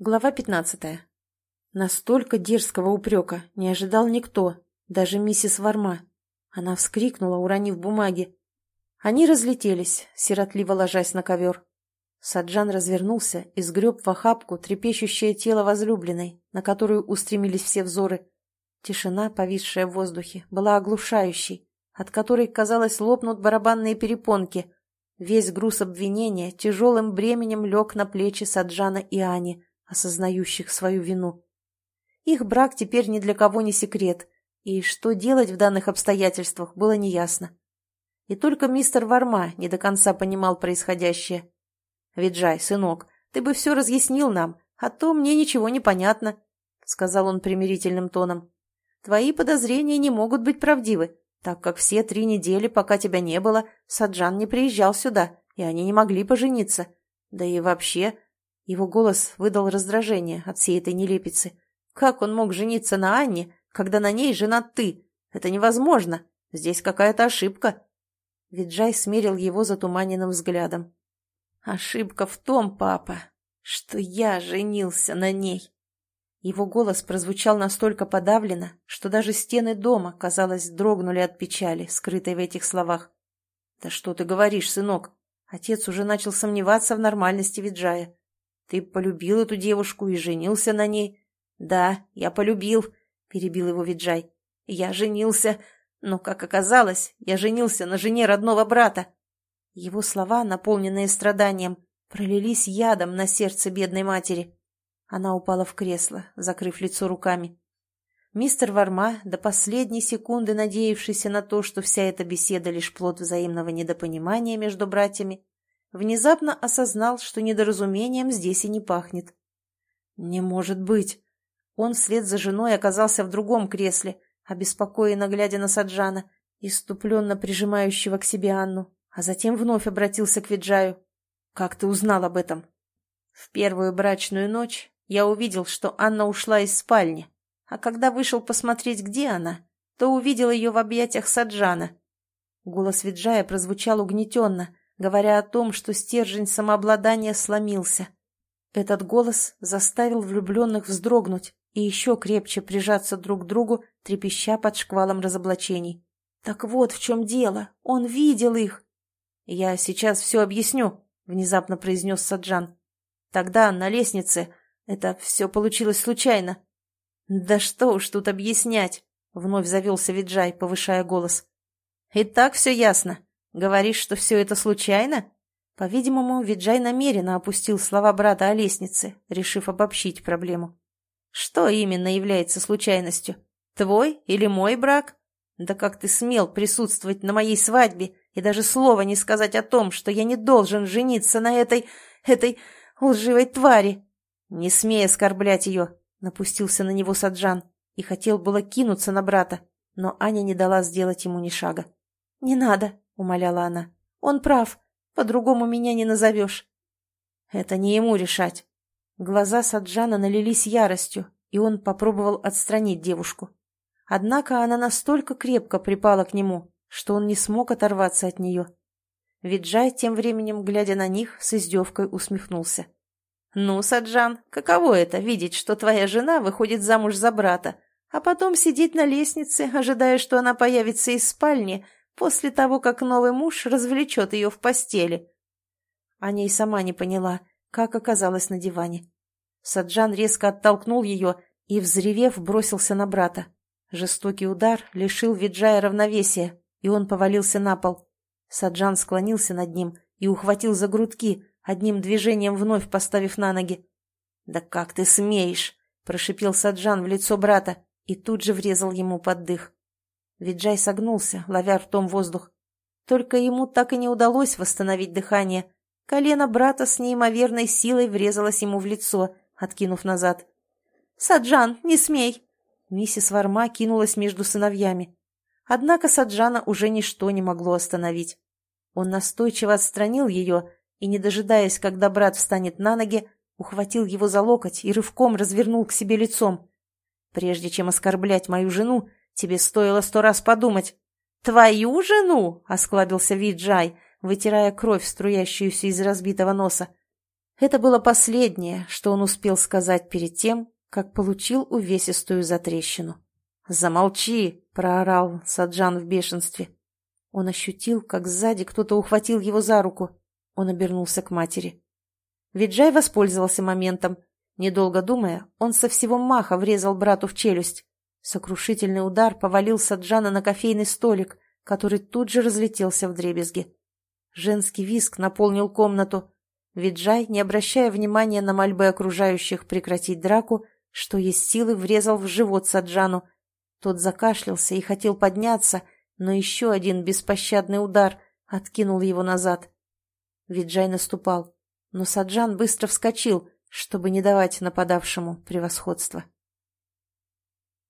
Глава пятнадцатая. Настолько дерзкого упрека не ожидал никто, даже миссис Варма. Она вскрикнула, уронив бумаги. Они разлетелись, сиротливо ложась на ковер. Саджан развернулся и сгреб в охапку трепещущее тело возлюбленной, на которую устремились все взоры. Тишина, повисшая в воздухе, была оглушающей, от которой, казалось, лопнут барабанные перепонки. Весь груз обвинения тяжелым бременем лег на плечи Саджана и Ани, осознающих свою вину. Их брак теперь ни для кого не секрет, и что делать в данных обстоятельствах было неясно. И только мистер Варма не до конца понимал происходящее. «Виджай, сынок, ты бы все разъяснил нам, а то мне ничего не понятно», — сказал он примирительным тоном. «Твои подозрения не могут быть правдивы, так как все три недели, пока тебя не было, Саджан не приезжал сюда, и они не могли пожениться. Да и вообще, его голос выдал раздражение от всей этой нелепицы. «Как он мог жениться на Анне, когда на ней женат ты? Это невозможно. Здесь какая-то ошибка». Виджай смерил его затуманенным взглядом. «Ошибка в том, папа, что я женился на ней». Его голос прозвучал настолько подавленно, что даже стены дома, казалось, дрогнули от печали, скрытой в этих словах. «Да что ты говоришь, сынок?» Отец уже начал сомневаться в нормальности Виджая. Ты полюбил эту девушку и женился на ней? Да, я полюбил, перебил его Виджай. Я женился, но, как оказалось, я женился на жене родного брата. Его слова, наполненные страданием, пролились ядом на сердце бедной матери. Она упала в кресло, закрыв лицо руками. Мистер Варма, до последней секунды надеявшийся на то, что вся эта беседа лишь плод взаимного недопонимания между братьями, внезапно осознал, что недоразумением здесь и не пахнет. «Не может быть!» Он вслед за женой оказался в другом кресле, обеспокоенно глядя на Саджана, иступленно прижимающего к себе Анну, а затем вновь обратился к Виджаю. «Как ты узнал об этом?» «В первую брачную ночь я увидел, что Анна ушла из спальни, а когда вышел посмотреть, где она, то увидел ее в объятиях Саджана». Голос Виджая прозвучал угнетенно, говоря о том, что стержень самообладания сломился. Этот голос заставил влюбленных вздрогнуть и еще крепче прижаться друг к другу, трепеща под шквалом разоблачений. «Так вот в чем дело! Он видел их!» «Я сейчас все объясню», — внезапно произнес Саджан. «Тогда на лестнице это все получилось случайно». «Да что уж тут объяснять!» — вновь завелся Виджай, повышая голос. «И так все ясно. Говоришь, что все это случайно? По-видимому, Виджай намеренно опустил слова брата о лестнице, решив обобщить проблему. Что именно является случайностью? Твой или мой брак? Да как ты смел присутствовать на моей свадьбе и даже слова не сказать о том, что я не должен жениться на этой... этой лживой твари? Не смей оскорблять ее, напустился на него Саджан и хотел было кинуться на брата, но Аня не дала сделать ему ни шага. «Не надо», умоляла она. «Он прав. По-другому меня не назовешь». «Это не ему решать». Глаза Саджана налились яростью, и он попробовал отстранить девушку. Однако она настолько крепко припала к нему, что он не смог оторваться от нее. Виджай, тем временем, глядя на них, с издевкой усмехнулся. «Ну, Саджан, каково это — видеть, что твоя жена выходит замуж за брата, а потом сидеть на лестнице, ожидая, что она появится из спальни, после того, как новый муж развлечет ее в постели. Аня и сама не поняла, как оказалась на диване. Саджан резко оттолкнул ее и, взревев, бросился на брата. Жестокий удар лишил Виджая равновесия, и он повалился на пол. Саджан склонился над ним и ухватил за грудки, одним движением вновь поставив на ноги. «Да как ты смеешь!» – прошипел Саджан в лицо брата и тут же врезал ему под дых. Виджай согнулся, ловя ртом воздух. Только ему так и не удалось восстановить дыхание. Колено брата с неимоверной силой врезалось ему в лицо, откинув назад. «Саджан, не смей!» Миссис Варма кинулась между сыновьями. Однако Саджана уже ничто не могло остановить. Он настойчиво отстранил ее и, не дожидаясь, когда брат встанет на ноги, ухватил его за локоть и рывком развернул к себе лицом. «Прежде чем оскорблять мою жену, Тебе стоило сто раз подумать. «Твою жену?» — осклабился Виджай, вытирая кровь, струящуюся из разбитого носа. Это было последнее, что он успел сказать перед тем, как получил увесистую затрещину. «Замолчи!» — проорал Саджан в бешенстве. Он ощутил, как сзади кто-то ухватил его за руку. Он обернулся к матери. Виджай воспользовался моментом. Недолго думая, он со всего маха врезал брату в челюсть. Сокрушительный удар повалил Саджана на кофейный столик, который тут же разлетелся в дребезги. Женский виск наполнил комнату. Виджай, не обращая внимания на мольбы окружающих прекратить драку, что есть силы, врезал в живот Саджану. Тот закашлялся и хотел подняться, но еще один беспощадный удар откинул его назад. Виджай наступал, но Саджан быстро вскочил, чтобы не давать нападавшему превосходства.